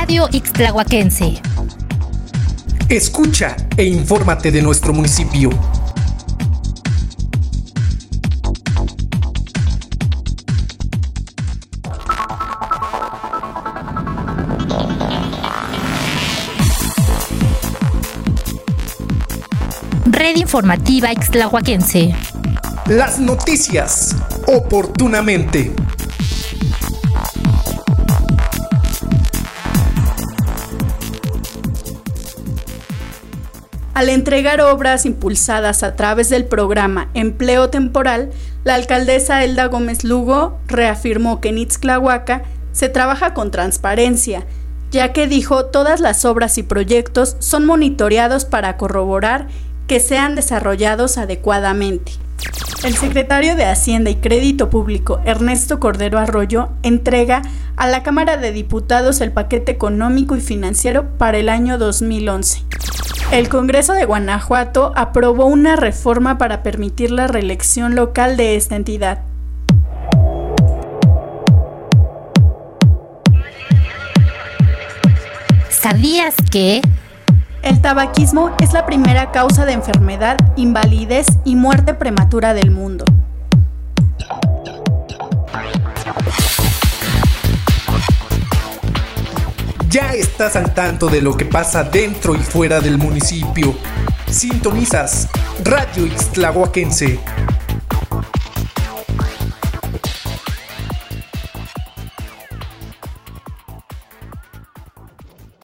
Radio Ixtlahuaquense. Escucha e infórmate de nuestro municipio. Red Informativa Ixtlahuaquense. Las noticias oportunamente. Al entregar obras impulsadas a través del programa Empleo Temporal, la alcaldesa Elda Gómez Lugo reafirmó que en Itzclahuaca se trabaja con transparencia, ya que dijo todas las obras y proyectos son monitoreados para corroborar que sean desarrollados adecuadamente. El secretario de Hacienda y Crédito Público, Ernesto Cordero Arroyo, entrega a la Cámara de Diputados el paquete económico y financiero para el año 2011. El Congreso de Guanajuato aprobó una reforma para permitir la reelección local de esta entidad. ¿Sabías que? El tabaquismo es la primera causa de enfermedad, invalidez y muerte prematura del mundo. Ya estás al tanto de lo que pasa dentro y fuera del municipio. Sintonizas Radio Ixtlahuaquense